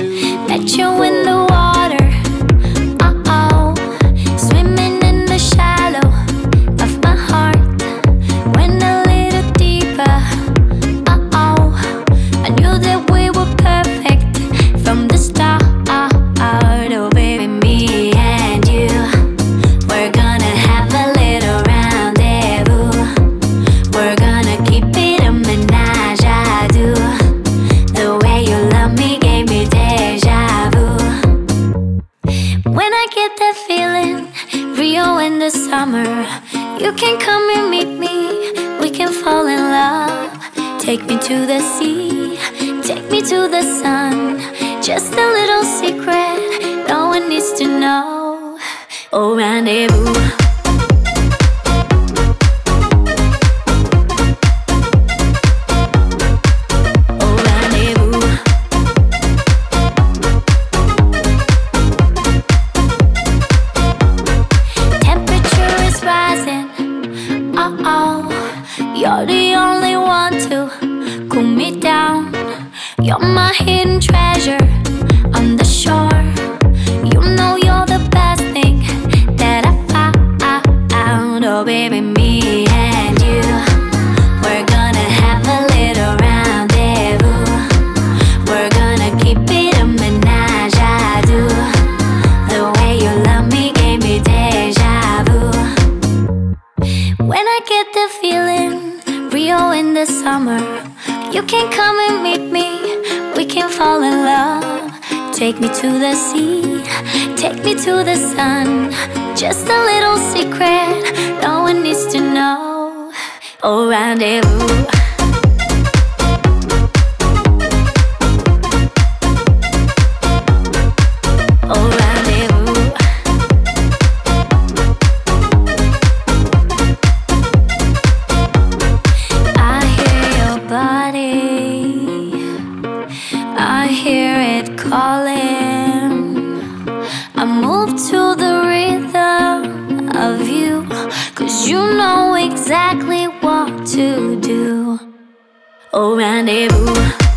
Met you in the the summer, you can come and meet me. We can fall in love. Take me to the sea, take me to the sun. Just a little secret, no one needs to know. Oh, rendezvous. You're the only one to cool me down. You're my hidden treasure on the shore. In the summer, you can come and meet me. We can fall in love. Take me to the sea, take me to the sun. Just a little secret, no one needs to know. Oh, rendezvous. I move to the rhythm of you. Cause you know exactly what to do. Oh, rendezvous.